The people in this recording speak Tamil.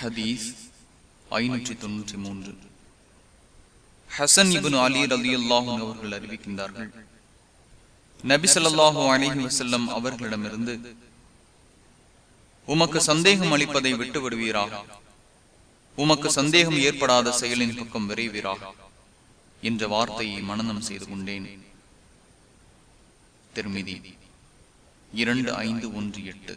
ஹதீஸ் ஐநூற்றி தொன்னூற்றி மூன்று. ஹசன் இபின் அலி ரலி அல்லாஹும் அவர்கள் அறிவிக்கின்றார்கள். நபிசல்லாஹு அலிஹி வசல்லம் அவர்களிடமிருந்து உமக்கு சந்தேகம் அளிப்பதை விட்டு விடுவீராக உமக்கு சந்தேகம் ஏற்படாத செயலின் பக்கம் விரைவீராக என்ற வார்த்தையை மனநம் செய்து கொண்டேன். திருமிதி. இரண்டு ஐந்து ஒன்று எட்டு.